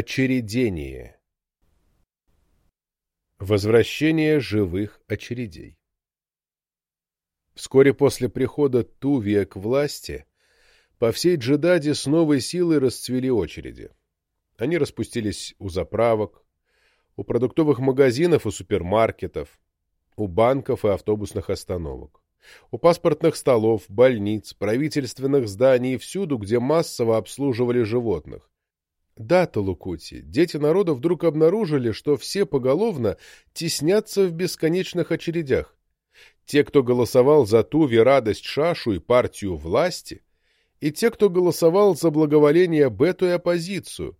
Очередение. Возвращение живых очередей. Вскоре после прихода Тувия к власти по всей Джедаде с новой силой расцвели очереди. Они распустились у заправок, у продуктовых магазинов и супермаркетов, у банков и автобусных остановок, у паспортных столов, больниц, правительственных зданий и всюду, где массово обслуживали животных, да, Талукути, дети народа вдруг обнаружили, что все поголовно теснятся в бесконечных очередях. Те, кто голосовал за Туви, радость Шашу и партию власти, и те, кто голосовал за благоволение Бету и оппозицию.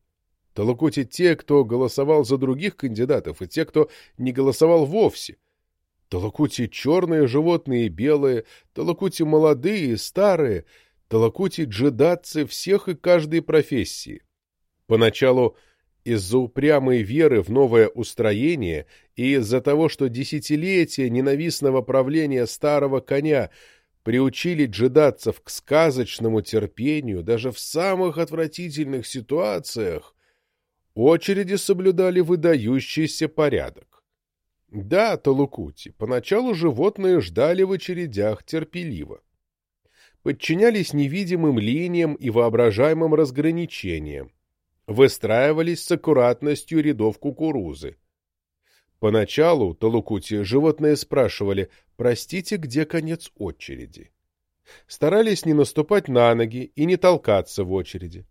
Талукути те, кто голосовал за других кандидатов, и те, кто не голосовал вовсе. Талакути черные животные и белые, Талакути молодые и старые, Талакути джедатцы всех и каждой профессии. Поначалу из-за упрямой веры в новое устроение и из-за того, что десятилетия ненавистного правления старого коня приучили джедатцев к сказочному терпению даже в самых отвратительных ситуациях, очереди соблюдали выдающийся порядок. Да, Талукути, поначалу животные ждали в очередях терпеливо. Подчинялись невидимым линиям и воображаемым разграничениям, выстраивались с аккуратностью рядов кукурузы. Поначалу, Талукути, животные спрашивали, простите, где конец очереди? Старались не наступать на ноги и не толкаться в очереди.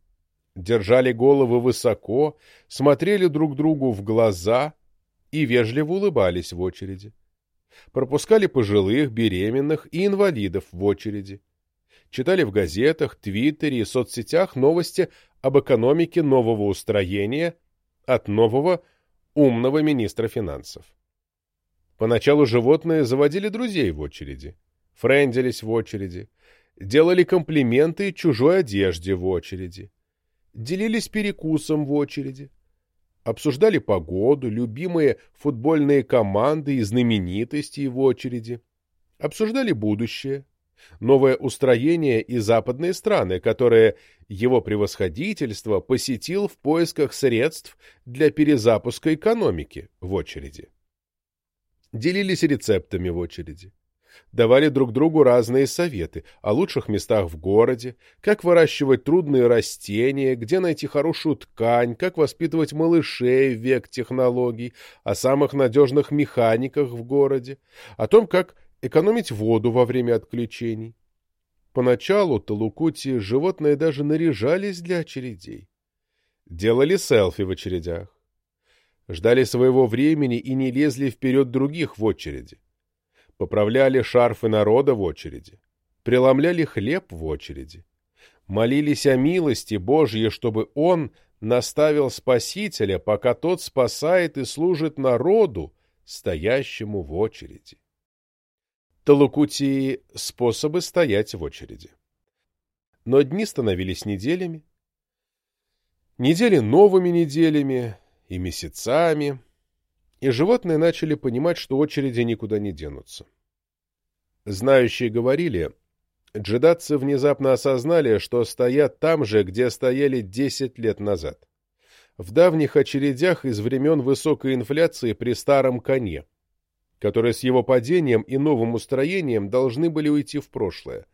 Держали головы высоко, смотрели друг другу в глаза и вежливо улыбались в очереди. Пропускали пожилых, беременных и инвалидов в очереди. Читали в газетах, твиттере и соцсетях новости об экономике нового устроения от нового умного министра финансов. Поначалу животные заводили друзей в очереди, френделись в очереди, делали комплименты чужой одежде в очереди, делились перекусом в очереди, обсуждали погоду, любимые футбольные команды и знаменитости в очереди, обсуждали будущее, новое устроение и западные страны, которые его превосходительство посетил в поисках средств для перезапуска экономики в очереди. Делились рецептами в очереди. Давали друг другу разные советы о лучших местах в городе, как выращивать трудные растения, где найти хорошую ткань, как воспитывать малышей в век технологий, о самых надежных механиках в городе, о том, как экономить воду во время отключений. Поначалу Талукути животные даже наряжались для очередей. Делали селфи в очередях. Ждали своего времени и не лезли вперед других в очереди. Поправляли шарфы народа в очереди. Преломляли хлеб в очереди. Молились о милости Божьей, чтобы он наставил Спасителя, пока тот спасает и служит народу, стоящему в очереди. Талукутии способы стоять в очереди. Но дни становились неделями, недели новыми неделями и месяцами, и животные начали понимать, что очереди никуда не денутся. Знающие говорили, джедатцы внезапно осознали, что стоят там же, где стояли десять лет назад, в давних очередях из времен высокой инфляции при старом коне, которые с его падением и новым устроением должны были уйти в прошлое.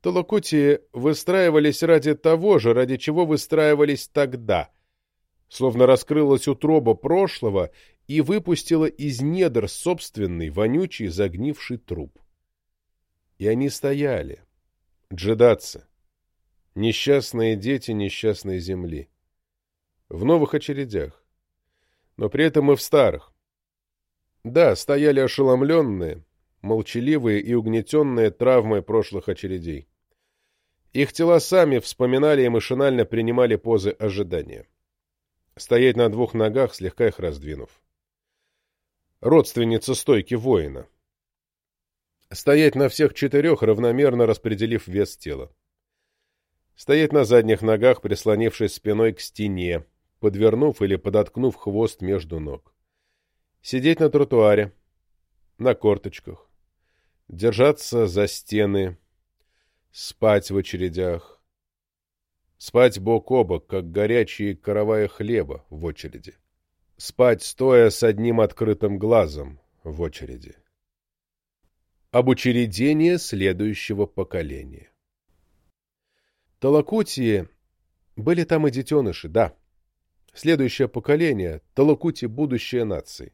Толокути выстраивались ради того же, ради чего выстраивались тогда, словно раскрылась утроба прошлого и выпустила из недр собственный, вонючий, загнивший труп. И они стояли, джедацы, несчастные дети несчастной земли, в новых очередях, но при этом и в старых, да, стояли ошеломленные, молчаливые и угнетенные травмой прошлых очередей. Их тела сами вспоминали и машинально принимали позы ожидания. Стоять на двух ногах, слегка их раздвинув. Родственница стойки воина. Стоять на всех четырех, равномерно распределив вес тела. Стоять на задних ногах, прислонившись спиной к стене, подвернув или подоткнув хвост между ног. Сидеть на тротуаре, на корточках, держаться за стены, спать в очередях. Спать бок о бок, как горячие каравая хлеба в очереди. Спать, стоя с одним открытым глазом в очереди. Об учредении следующего поколения. Талакутии были там и детеныши, да. Следующее поколение — Талакути будущее нации.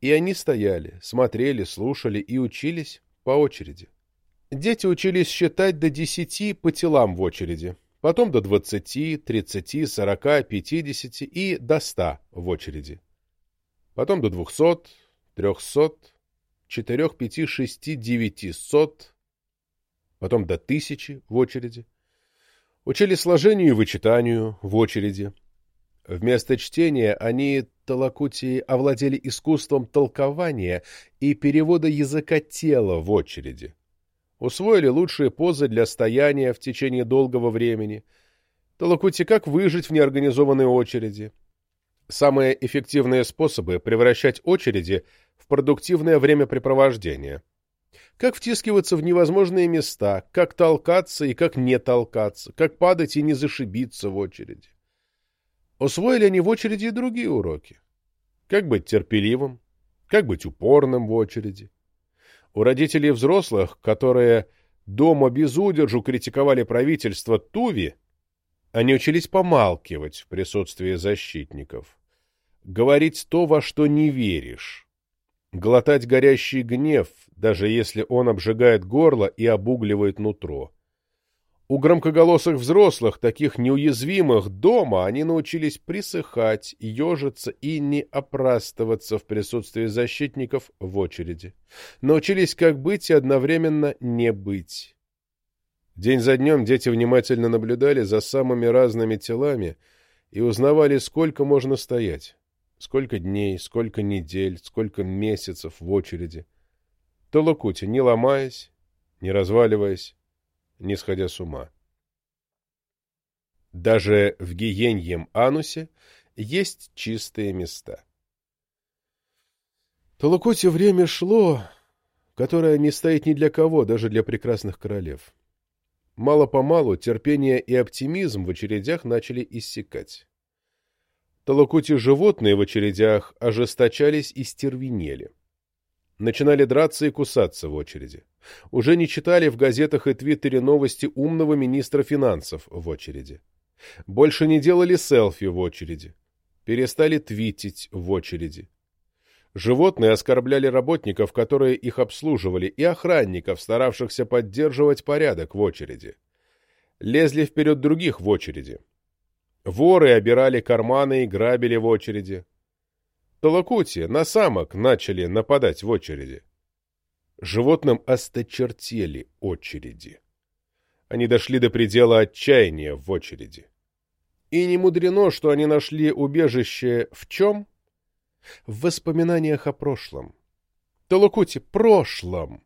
И они стояли, смотрели, слушали и учились по очереди. Дети учились считать до десяти по телам в очереди, потом до двадцати, тридцати, сорока, пятидесяти и до ста в очереди. Потом до двухсот, трехсот, четырех, пяти, шести, девяти сот, потом до тысячи в очереди. Учили сложению и вычитанию в очереди. Вместо чтения они, Талакутии, овладели искусством толкования и перевода языка тела в очереди. Усвоили лучшие позы для стояния в течение долгого времени. Талакути, как выжить в неорганизованной очереди. Самые эффективные способы превращать очереди в продуктивное времяпрепровождение. Как втискиваться в невозможные места, как толкаться и как не толкаться, как падать и не зашибиться в очереди. Усвоили они в очереди и другие уроки. Как быть терпеливым, как быть упорным в очереди. У родителей взрослых, которые дома без удержу критиковали правительство Туви, они учились помалкивать в присутствии защитников, говорить то, во что не веришь, глотать горящий гнев, даже если он обжигает горло и обугливает нутро. У громкоголосых взрослых, таких неуязвимых дома, они научились присыхать, ежиться и не опрастываться в присутствии защитников в очереди. Научились как быть и одновременно не быть. День за днем дети внимательно наблюдали за самыми разными телами и узнавали, сколько можно стоять, сколько дней, сколько недель, сколько месяцев в очереди. Толокути, не ломаясь, не разваливаясь, не сходя с ума. Даже в гиеньем анусе есть чистые места. Толокоте время шло, которое не стоит ни для кого, даже для прекрасных королев. Мало-помалу терпение и оптимизм в очередях начали иссякать. Толокути животные в очередях ожесточались и стервенели. Начинали драться и кусаться в очереди. Уже не читали в газетах и твиттере новости умного министра финансов в очереди. Больше не делали селфи в очереди. Перестали твитить в очереди. Животные оскорбляли работников, которые их обслуживали, и охранников, старавшихся поддерживать порядок в очереди. Лезли вперед других в очереди. Воры обирали карманы и грабили в очереди. Толокути на самок начали нападать в очереди. Животным осточертели очереди. Они дошли до предела отчаяния в очереди. И не мудрено, что они нашли убежище в чем? В воспоминаниях о прошлом. Толокути, прошлом!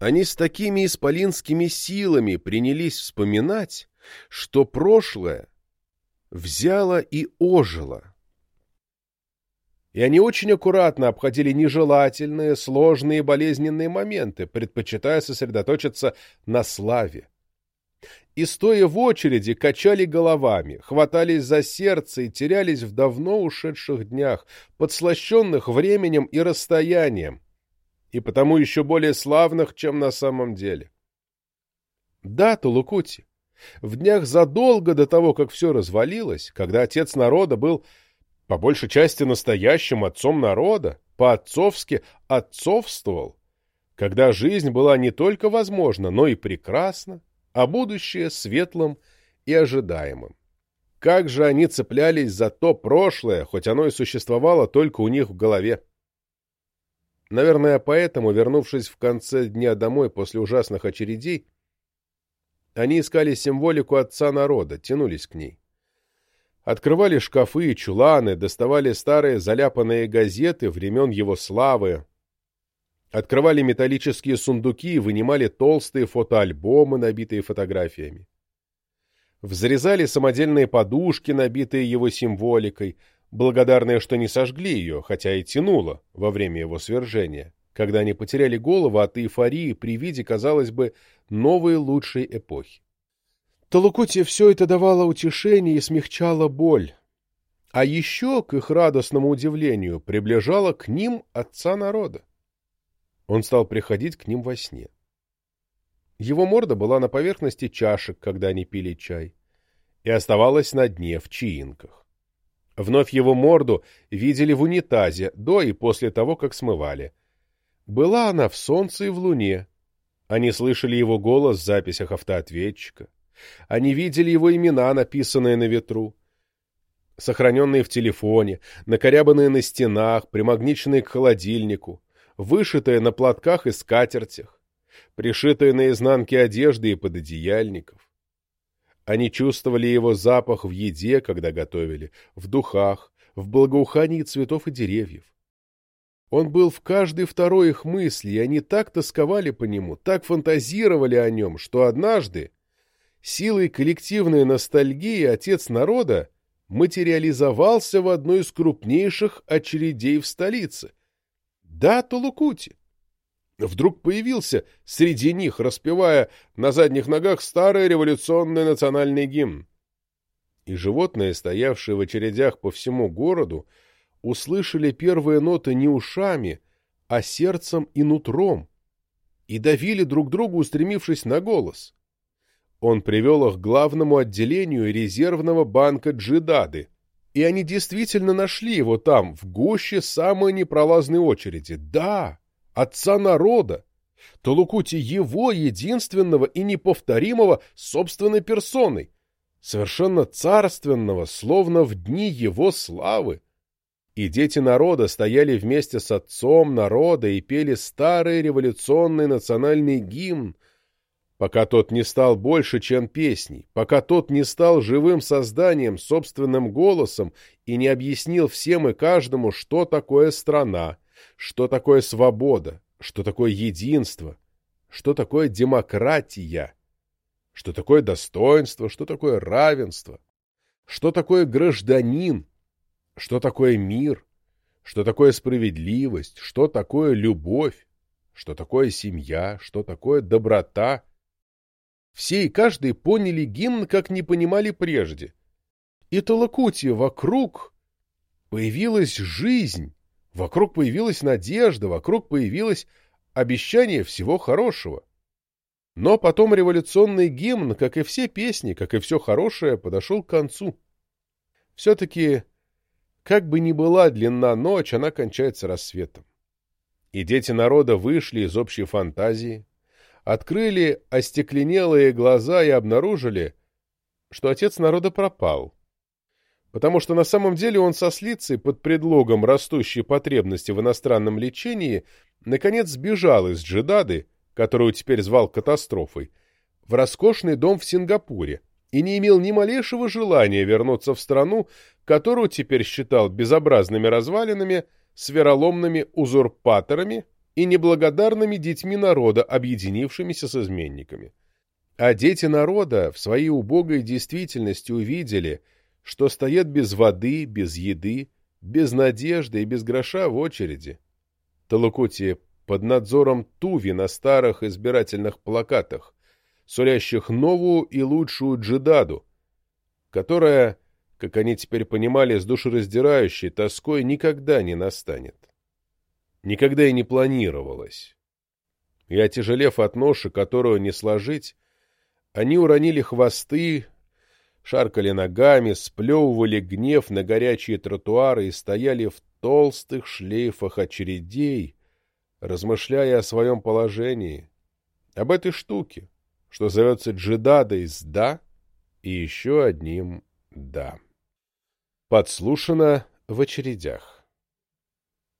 Они с такими исполинскими силами принялись вспоминать, что прошлое взяло и ожило и они очень аккуратно обходили нежелательные, сложные болезненные моменты, предпочитая сосредоточиться на славе. И, стоя в очереди, качали головами, хватались за сердце и терялись в давно ушедших днях, подслащенных временем и расстоянием, и потому еще более славных, чем на самом деле. Да, Тулукути, в днях задолго до того, как все развалилось, когда отец народа был по большей части настоящим отцом народа, по-отцовски отцовствовал, когда жизнь была не только возможна, но и прекрасна, а будущее светлым и ожидаемым. Как же они цеплялись за то прошлое, хоть оно и существовало только у них в голове. Наверное, поэтому, вернувшись в конце дня домой после ужасных очередей, они искали символику отца народа, тянулись к ней. Открывали шкафы и чуланы, доставали старые заляпанные газеты времен его славы, открывали металлические сундуки и вынимали толстые фотоальбомы, набитые фотографиями. Взрезали самодельные подушки, набитые его символикой, благодарные, что не сожгли ее, хотя и тянуло во время его свержения, когда они потеряли голову от эйфории при виде, казалось бы, новой лучшей эпохи. Толукуте все это давало утешение и смягчало боль. А еще, к их радостному удивлению, приближало к ним отца народа. Он стал приходить к ним во сне. Его морда была на поверхности чашек, когда они пили чай, и оставалась на дне, в чаинках. Вновь его морду видели в унитазе до и после того, как смывали. Была она в солнце и в луне. Они слышали его голос в записях автоответчика. Они видели его имена, написанные на ветру сохраненные в телефоне, накорябанные на стенах, примагниченные к холодильнику, вышитые на платках и скатертях, пришитые на изнанке одежды и пододеяльников. Они чувствовали его запах в еде, когда готовили, в духах, в благоухании цветов и деревьев. Он был в каждой второй их мысли, и они так тосковали по нему, так фантазировали о нем, что однажды, силой коллективной ностальгии, отец народа материализовался в одной из крупнейших очередей в столице. Да, Тулукути. Вдруг появился среди них, распевая на задних ногах старый революционный национальный гимн. И животные, стоявшие в очередях по всему городу, услышали первые ноты не ушами, а сердцем и нутром, и давили друг другу, устремившись на голос. Он привел их к главному отделению резервного банка Джидады, и они действительно нашли его там, в гуще самой непролазной очереди. Да, отца народа, Толукути его единственного и неповторимого собственной персоной, совершенно царственного, словно в дни его славы. И дети народа стояли вместе с отцом народа и пели старый революционный национальный гимн, пока тот не стал больше, чем песней, пока тот не стал живым созданием, собственным голосом и не объяснил всем и каждому, что такое страна, что такое свобода, что такое единство, что такое демократия, что такое достоинство, что такое равенство, что такое гражданин, что такое мир, что такое справедливость, что такое любовь, что такое семья, что такое доброта, все и каждый поняли гимн, как не понимали прежде. И Толокути вокруг появилась жизнь, вокруг появилась надежда, вокруг появилось обещание всего хорошего. Но потом революционный гимн, как и все песни, как и все хорошее, подошел к концу. Все-таки, как бы ни была длинна ночь, она кончается рассветом. И дети народа вышли из общей фантазии, открыли остекленелые глаза и обнаружили, что отец народа пропал. Потому что на самом деле он со слицей под предлогом растущей потребности в иностранном лечении наконец сбежал из Джидады, которую теперь звал катастрофой, в роскошный дом в Сингапуре и не имел ни малейшего желания вернуться в страну, которую теперь считал безобразными развалинами, с вероломными узурпаторами и неблагодарными детьми народа, объединившимися с изменниками. А дети народа в своей убогой действительности увидели, что стоят без воды, без еды, без надежды и без гроша в очереди. Талукути под надзором Туви на старых избирательных плакатах, сулящих новую и лучшую джидаду, которая, как они теперь понимали, с душераздирающей тоской никогда не настанет никогда и не планировалось. И, отяжелев от ноши, которую не сложить, они уронили хвосты, шаркали ногами, сплевывали гнев на горячие тротуары и стояли в толстых шлейфах очередей, размышляя о своем положении, об этой штуке, что зовется джедадой с «да» и еще одним «да». Подслушано в очередях.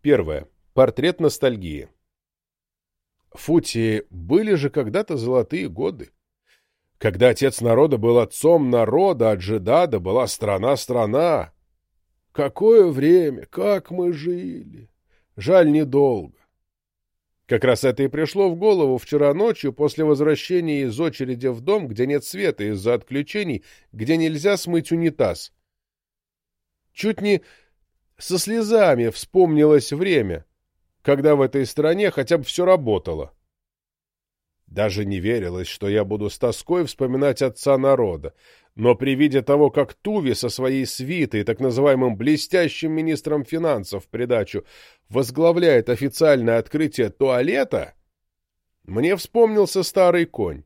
Первое. Портрет ностальгии. Фути, были же когда-то золотые годы. Когда отец народа был отцом народа, а Джедада была страна-страна. Какое время, как мы жили! Жаль, недолго. Как раз это и пришло в голову вчера ночью после возвращения из очереди в дом, где нет света из-за отключений, где нельзя смыть унитаз. Чуть не со слезами вспомнилось время — когда в этой стране хотя бы все работало. Даже не верилось, что я буду с тоской вспоминать отца народа, но при виде того, как Туви со своей свитой, так называемым блестящим министром финансов в придачу, возглавляет официальное открытие туалета, мне вспомнился старый конь.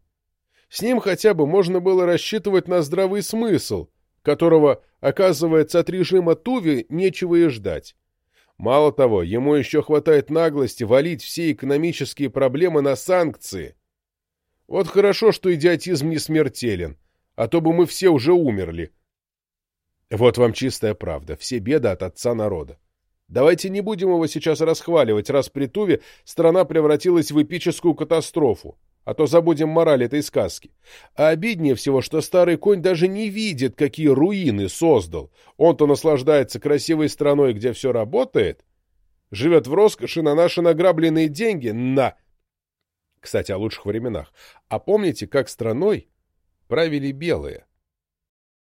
С ним хотя бы можно было рассчитывать на здравый смысл, которого, оказывается, от режима Туви нечего и ждать. Мало того, ему еще хватает наглости валить все экономические проблемы на санкции. Вот хорошо, что идиотизм не смертелен, а то бы мы все уже умерли. Вот вам чистая правда, все беды от отца народа. Давайте не будем его сейчас расхваливать, раз при Туве страна превратилась в эпическую катастрофу, а то забудем мораль этой сказки. А обиднее всего, что старый конь даже не видит, какие руины создал. Он-то наслаждается красивой страной, где все работает, живет в роскоши на наши награбленные деньги, на... Кстати, о лучших временах. А помните, как страной правили белые.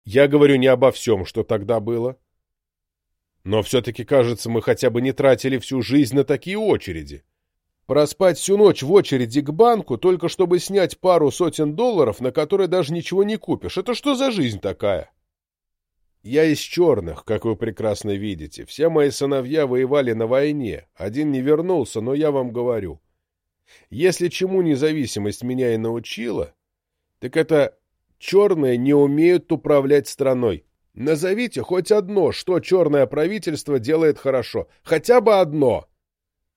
Я говорю не обо всем, что тогда было. Но все-таки, кажется, мы хотя бы не тратили всю жизнь на такие очереди. Проспать всю ночь в очереди к банку, только чтобы снять пару сотен долларов, на которые даже ничего не купишь. Это что за жизнь такая? Я из черных, как вы прекрасно видите. Все мои сыновья воевали на войне. Один не вернулся, но я вам говорю. Если чему независимость меня и научила, так это черные не умеют управлять страной. Назовите хоть одно, что черное правительство делает хорошо. Хотя бы одно.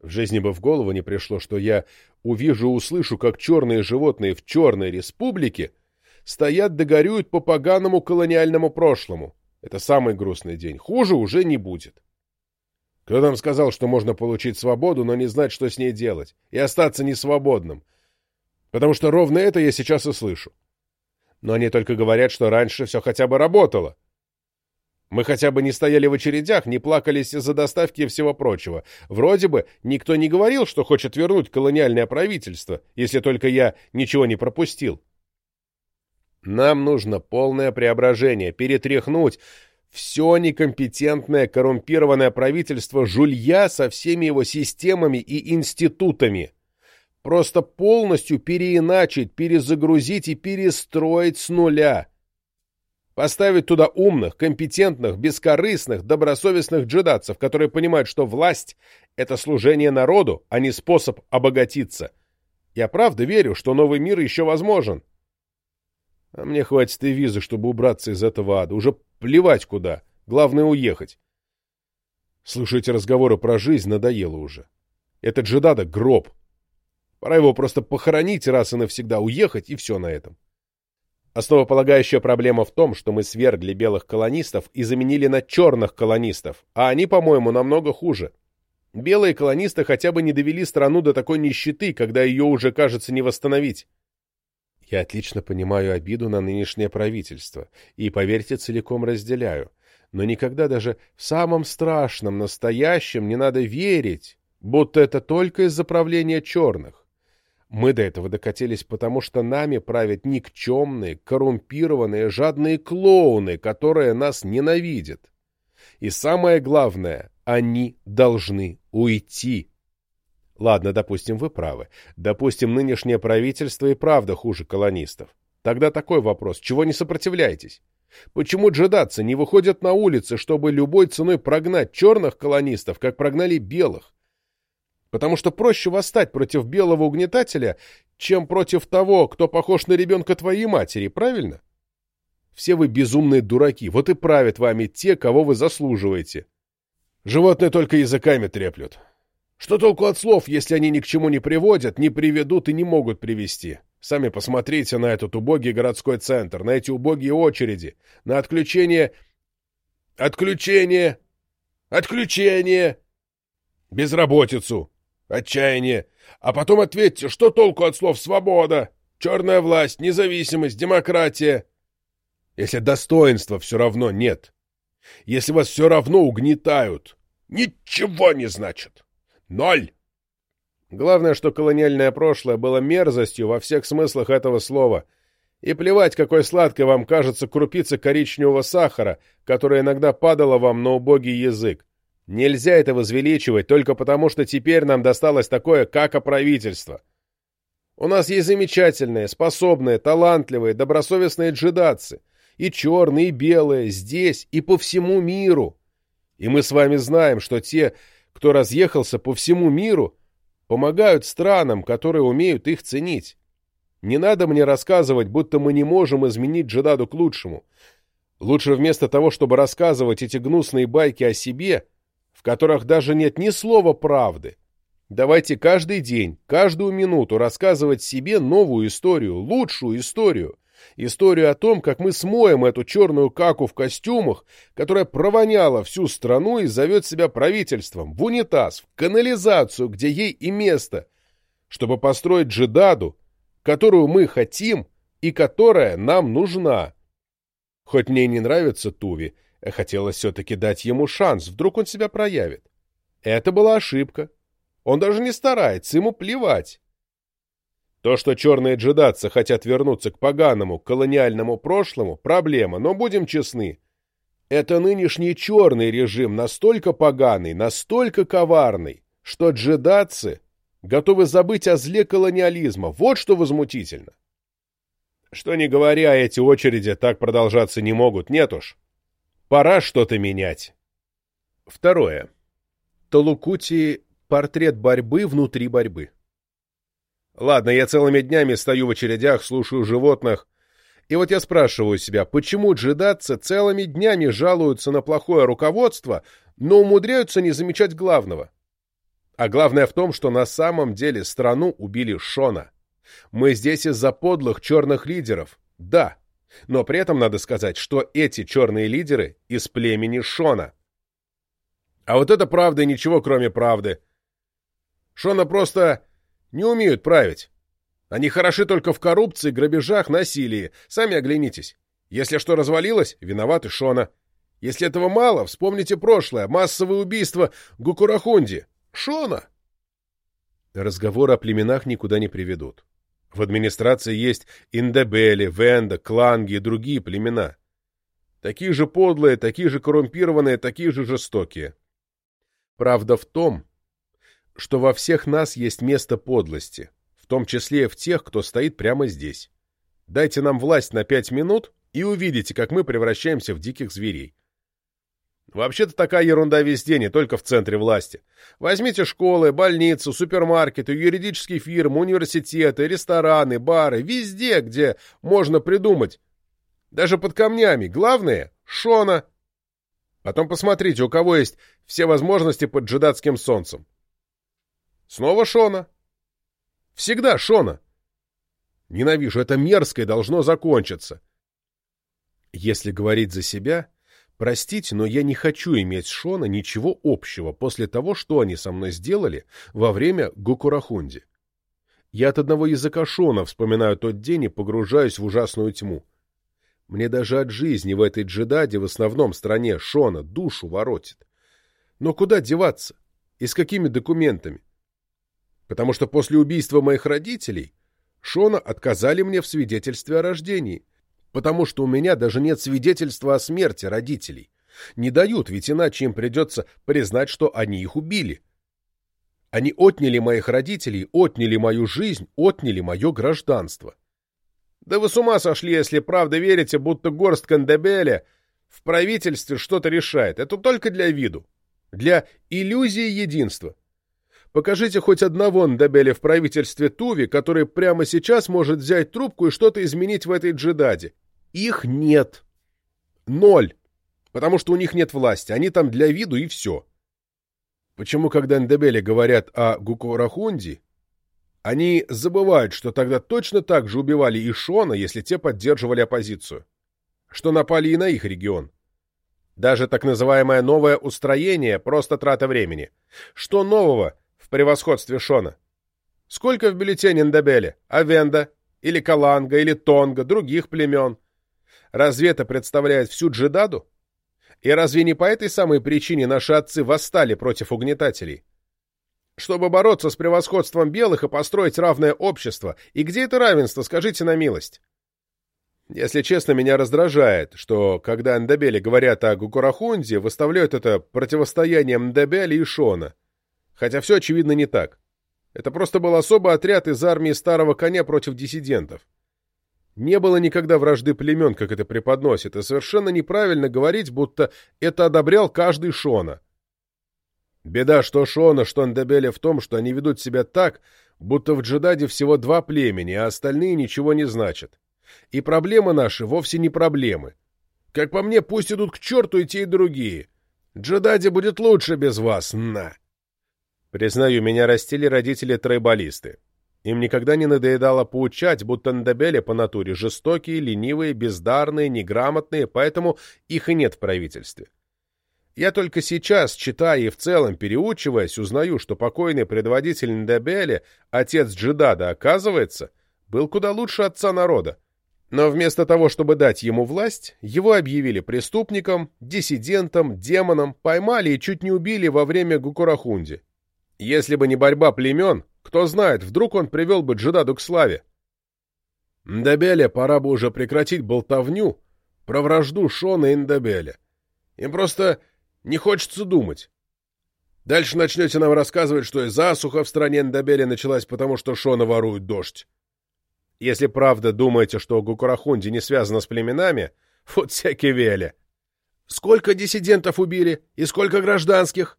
В жизни бы в голову не пришло, что я увижу услышу, как черные животные в черной республике стоят да горюют по поганому колониальному прошлому. Это самый грустный день. Хуже уже не будет. Кто нам сказал, что можно получить свободу, но не знать, что с ней делать, и остаться несвободным? Потому что ровно это я сейчас и слышу но они только говорят, что раньше все хотя бы работало. Мы хотя бы не стояли в очередях, не плакались из-за доставки и всего прочего. Вроде бы никто не говорил, что хочет вернуть колониальное правительство, если только я ничего не пропустил. Нам нужно полное преображение, перетряхнуть все некомпетентное, коррумпированное правительство жулья со всеми его системами и институтами. Просто полностью переиначить, перезагрузить и перестроить с нуля. Поставить туда умных, компетентных, бескорыстных, добросовестных джедатцев, которые понимают, что власть — это служение народу, а не способ обогатиться. Я правда верю, что новый мир еще возможен. А мне хватит и визы, чтобы убраться из этого ада. Уже плевать куда. Главное — уехать. Слушать разговоры про жизнь надоело уже. Этот джедада — гроб. Пора его просто похоронить раз и навсегда, уехать, и все на этом. Основополагающая проблема в том, что мы свергли белых колонистов и заменили на черных колонистов, а они, по-моему, намного хуже. Белые колонисты хотя бы не довели страну до такой нищеты, когда ее уже, кажется, не восстановить. Я отлично понимаю обиду на нынешнее правительство и, поверьте, целиком разделяю. Но никогда даже в самом страшном, настоящем не надо верить, будто это только из-за правления черных. Мы до этого докатились потому, что нами правят никчемные, коррумпированные, жадные клоуны, которые нас ненавидят. И самое главное, они должны уйти. Ладно, допустим, вы правы. Допустим, нынешнее правительство и правда хуже колонистов. Тогда такой вопрос. Чего не сопротивляетесь? Почему джедатцы не выходят на улицы, чтобы любой ценой прогнать черных колонистов, как прогнали белых? Потому что проще восстать против белого угнетателя, чем против того, кто похож на ребенка твоей матери, правильно? Все вы безумные дураки, вот и правят вами те, кого вы заслуживаете. Животные только языками треплют. Что толку от слов, если они ни к чему не приводят, не приведут и не могут привести? Сами посмотрите на этот убогий городской центр, на эти убогие очереди, на отключение... Отключение! Отключение! Безработицу! Отчаяние. А потом ответьте, что толку от слов «свобода», «черная власть», «независимость», «демократия»? Если достоинства все равно нет. Если вас все равно угнетают. Ничего не значит. Ноль. Главное, что колониальное прошлое было мерзостью во всех смыслах этого слова. И плевать, какой сладкой вам кажется крупица коричневого сахара, которая иногда падала вам на убогий язык. Нельзя это возвеличивать только потому, что теперь нам досталось такое как правительство. У нас есть замечательные, способные, талантливые, добросовестные джедацы. И черные, и белые, здесь, и по всему миру. И мы с вами знаем, что те, кто разъехался по всему миру, помогают странам, которые умеют их ценить. Не надо мне рассказывать, будто мы не можем изменить джедаду к лучшему. Лучше вместо того, чтобы рассказывать эти гнусные байки о себе, в которых даже нет ни слова правды, Давайте каждый день, каждую минуту рассказывать себе новую историю, лучшую историю. Историю о том, как мы смоем эту черную каку в костюмах, которая провоняла всю страну и зовет себя правительством, в унитаз, в канализацию, где ей и место, чтобы построить джедаду, которую мы хотим и которая нам нужна. Хоть мне не нравится Туви, хотелось все-таки дать ему шанс, вдруг он себя проявит. Это была ошибка. Он даже не старается, ему плевать. То, что черные джедатцы хотят вернуться к поганому колониальному прошлому, проблема, но будем честны. Это нынешний черный режим настолько поганый, настолько коварный, что джедатцы готовы забыть о зле колониализма. Вот что возмутительно. Что не говоря, эти очереди так продолжаться не могут, нет уж. Пора что-то менять. Второе. Талукути Портрет борьбы внутри борьбы. Ладно, я целыми днями стою в очередях, слушаю животных, и вот я спрашиваю себя, почему джедатцы целыми днями жалуются на плохое руководство, но умудряются не замечать главного? А главное в том, что на самом деле страну убили Шона. Мы здесь из-за подлых черных лидеров, да, но при этом надо сказать, что эти черные лидеры из племени Шона. А вот это правда и ничего кроме правды. Шона просто не умеют править. Они хороши только в коррупции, грабежах, насилии. Сами оглянитесь. Если что развалилось, виноваты Шона. Если этого мало, вспомните прошлое, массовые убийства Гукурахунди. Шона! Разговоры о племенах никуда не приведут. В администрации есть Индебели, Венда, Кланги и другие племена. Такие же подлые, такие же коррумпированные, такие же жестокие. Правда в том, что во всех нас есть место подлости, в том числе в тех, кто стоит прямо здесь. Дайте нам власть на пять минут и увидите, как мы превращаемся в диких зверей. Вообще-то такая ерунда везде, не только в центре власти. Возьмите школы, больницы, супермаркеты, юридические фирмы, университеты, рестораны, бары, везде, где можно придумать. Даже под камнями. Главное — Шона. Потом посмотрите, у кого есть все возможности под джедатским солнцем. Снова Шона. Всегда Шона. Ненавижу, это мерзко и должно закончиться. Если говорить за себя, простите, но я не хочу иметь с Шона ничего общего после того, что они со мной сделали во время Гокурахунди. Я от одного языка Шона вспоминаю тот день и погружаюсь в ужасную тьму. Мне даже от жизни в этой джедаде в основном стране Шона душу воротит. Но куда деваться? И с какими документами? потому что после убийства моих родителей Шона отказали мне в свидетельстве о рождении, потому что у меня даже нет свидетельства о смерти родителей. Не дают, ведь иначе им придется признать, что они их убили. Они отняли моих родителей, отняли мою жизнь, отняли мое гражданство. Да вы с ума сошли, если правда верите, будто горст Кандебеля в правительстве что-то решает. Это только для виду, для иллюзии единства. Покажите хоть одного Ндабеля в правительстве Туви, который прямо сейчас может взять трубку и что-то изменить в этой джедаде. Их нет. Ноль. Потому что у них нет власти. Они там для виду и все. Почему, когда Ндабели говорят о Гукурахунди, они забывают, что тогда точно так же убивали и Шона, если те поддерживали оппозицию? Что напали и на их регион? Даже так называемое новое устроение – просто трата времени. Что нового в превосходстве Шона. Сколько в бюллетене Ндабеле? Авенда? Или Каланга? Или Тонга? Других племен? Разве это представляет всю джедаду? И разве не по этой самой причине наши отцы восстали против угнетателей? Чтобы бороться с превосходством белых и построить равное общество. И где это равенство, скажите на милость? Если честно, меня раздражает, что, когда Ндабели говорят о Гукурахунде, выставляют это противостоянием Ндабели и Шона. Хотя все, очевидно, не так. Это просто был особый отряд из армии Старого Коня против диссидентов. Не было никогда вражды племен, как это преподносит, и совершенно неправильно говорить, будто это одобрял каждый Шона. Беда что Шона, что Андебеля в том, что они ведут себя так, будто в Джедаде всего два племени, а остальные ничего не значат. И проблемы наши вовсе не проблемы. Как по мне, пусть идут к черту и те, и другие. Джедаде будет лучше без вас, на. Признаю, меня растили родители-тройболисты. Им никогда не надоедало поучать, будто Ндебели по натуре жестокие, ленивые, бездарные, неграмотные, поэтому их и нет в правительстве. Я только сейчас, читая и в целом переучиваясь, узнаю, что покойный предводитель Ндебели, отец Джедада, оказывается, был куда лучше отца народа. Но вместо того, чтобы дать ему власть, его объявили преступником, диссидентом, демоном, поймали и чуть не убили во время Гукурахунди. Если бы не борьба племен, кто знает, вдруг он привел бы Джедаду к славе. Ндебеле пора бы уже прекратить болтовню про вражду Шона и Ндебеле. Им просто не хочется думать. Дальше начнете нам рассказывать, что и засуха в стране Ндабели началась потому, что Шона ворует дождь. Если правда думаете, что Гукурахунди не связано с племенами, вот всякие вели. Сколько диссидентов убили и сколько гражданских?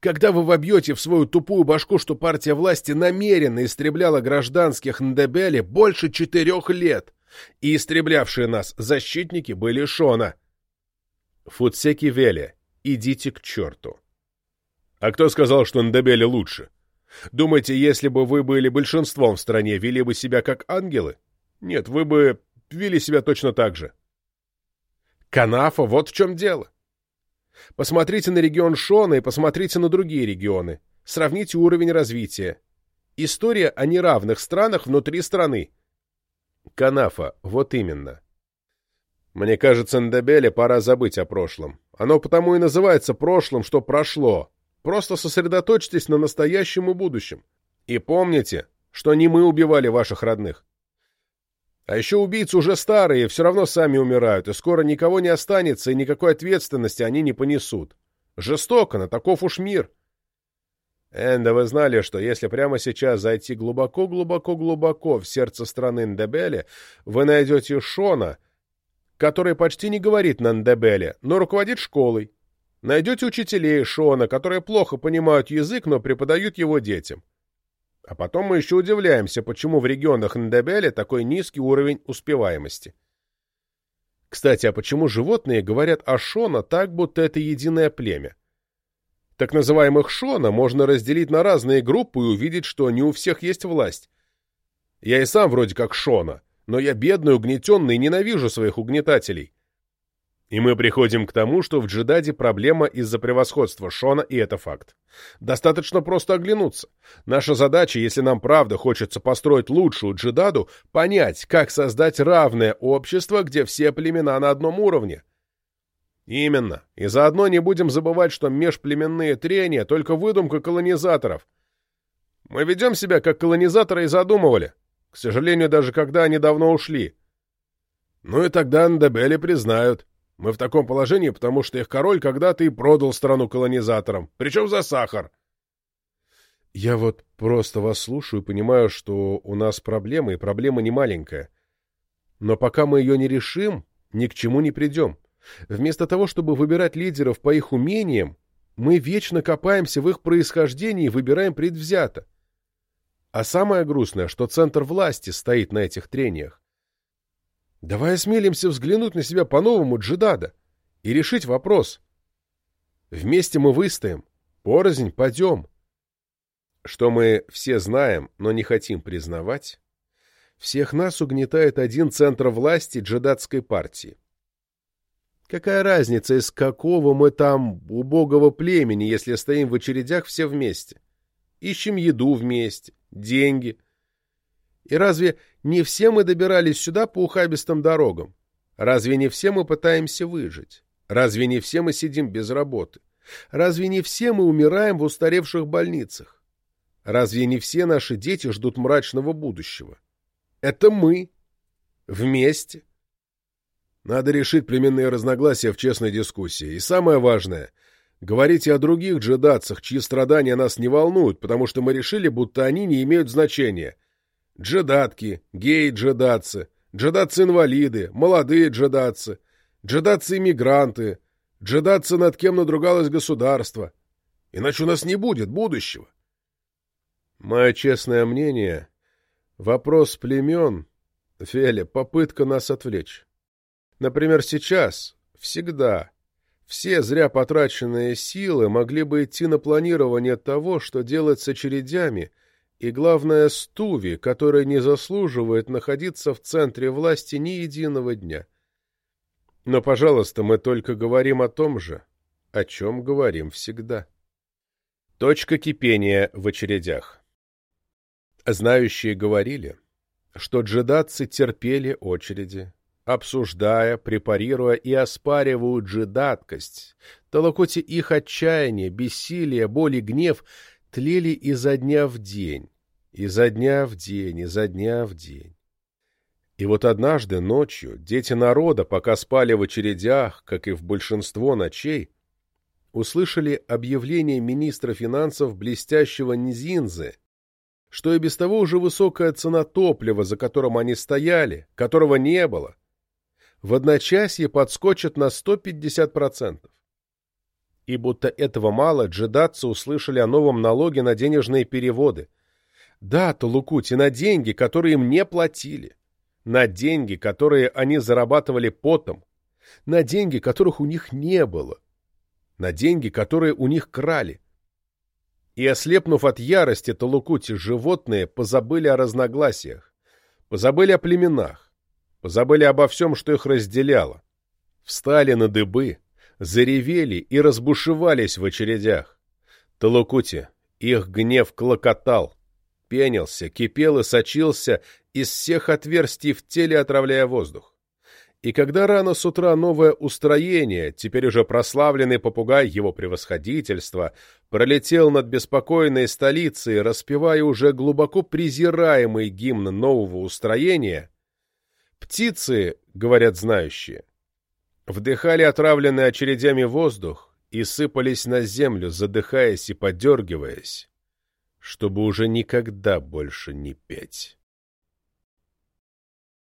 Когда вы вобьете в свою тупую башку, что партия власти намеренно истребляла гражданских Ндебели больше четырех лет, и истреблявшие нас защитники были Шона. Футсеки Вели, идите к черту. А кто сказал, что Ндебели лучше? Думаете, если бы вы были большинством в стране, вели бы себя как ангелы? Нет, вы бы вели себя точно так же. Канафа, вот в чем дело. Посмотрите на регион Шона и посмотрите на другие регионы. Сравните уровень развития. История о неравных странах внутри страны. Канафа, вот именно. Мне кажется, Ндебеле пора забыть о прошлом. Оно потому и называется прошлым, что прошло. Просто сосредоточьтесь на настоящем и будущем. И помните, что не мы убивали ваших родных. А еще убийцы уже старые, все равно сами умирают, и скоро никого не останется, и никакой ответственности они не понесут. Жестоко, но таков уж мир. Энда, вы знали, что если прямо сейчас зайти глубоко-глубоко-глубоко в сердце страны Ндебеле, вы найдете Шона, который почти не говорит на Ндебеле, но руководит школой. Найдете учителей Шона, которые плохо понимают язык, но преподают его детям. А потом мы еще удивляемся, почему в регионах Ндебеле такой низкий уровень успеваемости. Кстати, а почему животные говорят о Шона так, будто это единое племя? Так называемых Шона можно разделить на разные группы и увидеть, что не у всех есть власть. Я и сам вроде как Шона, но я бедный, угнетенный и ненавижу своих угнетателей. И мы приходим к тому, что в Джедаде проблема из-за превосходства Шона, и это факт. Достаточно просто оглянуться. Наша задача, если нам правда хочется построить лучшую Джедаду, понять, как создать равное общество, где все племена на одном уровне. Именно. И заодно не будем забывать, что межплеменные трения — только выдумка колонизаторов. Мы ведем себя, как колонизаторы и задумывали. К сожалению, даже когда они давно ушли. Ну и тогда Ндебели признают. Мы в таком положении, потому что их король когда-то и продал страну колонизаторам, причем за сахар. Я вот просто вас слушаю и понимаю, что у нас проблема, и проблема не маленькая. Но пока мы ее не решим, ни к чему не придем. Вместо того, чтобы выбирать лидеров по их умениям, мы вечно копаемся в их происхождении и выбираем предвзято. А самое грустное, что центр власти стоит на этих трениях. Давай осмелимся взглянуть на себя по-новому, Джидада, и решить вопрос. Вместе мы выстоим, порознь падем. Что мы все знаем, но не хотим признавать, всех нас угнетает один центр власти джедатской партии. Какая разница, из какого мы там убогого племени, если стоим в очередях все вместе? Ищем еду вместе, деньги, и разве не все мы добирались сюда по ухабистым дорогам? Разве не все мы пытаемся выжить? Разве не все мы сидим без работы? Разве не все мы умираем в устаревших больницах? Разве не все наши дети ждут мрачного будущего? Это мы. Вместе. Надо решить племенные разногласия в честной дискуссии. И самое важное — Говорите о других джедатцах, чьи страдания нас не волнуют, потому что мы решили, будто они не имеют значения. Джедатки, геи-джедатцы, джедатцы-инвалиды, молодые джедатцы, джедатцы-иммигранты, джедатцы, над кем надругалось государство. Иначе у нас не будет будущего. Мое честное мнение, вопрос племен, Феля, попытка нас отвлечь. Например, сейчас, всегда, все зря потраченные силы могли бы идти на планирование того, что делать с очередями, и, главное, с Туви, которая не заслуживает находиться в центре власти ни единого дня. Но, пожалуйста, мы только говорим о том же, о чем говорим всегда. Точка кипения в очередях. Знающие говорили, что джедатцы терпели очереди, обсуждая, препарируя и оспаривая джедаткость, толокоте их отчаяние, бессилие, боль и гнев тлели изо дня в день, изо дня в день, изо дня в день. И вот однажды ночью дети народа, пока спали в очередях, как и в большинство ночей, услышали объявление министра финансов блестящего Низинзы, что и без того уже высокая цена топлива, за которым они стояли, которого не было, в одночасье подскочит на 150%. И будто этого мало, джедатцы услышали о новом налоге на денежные переводы. Да, Толукути, на деньги, которые им не платили. На деньги, которые они зарабатывали потом. На деньги, которых у них не было на деньги, которые у них крали. И, ослепнув от ярости Талукути, животные позабыли о разногласиях, позабыли о племенах, позабыли обо всем, что их разделяло. Встали на дыбы, заревели и разбушевались в очередях. Талукути, их гнев клокотал, пенился, кипел и сочился из всех отверстий в теле, отравляя воздух. И когда рано с утра новое устроение, теперь уже прославленный попугай его превосходительства, пролетел над беспокойной столицей, распевая уже глубоко презираемый гимн нового устроения, птицы, говорят знающие, вдыхали отравленный очередями воздух и сыпались на землю, задыхаясь и подергиваясь, чтобы уже никогда больше не петь.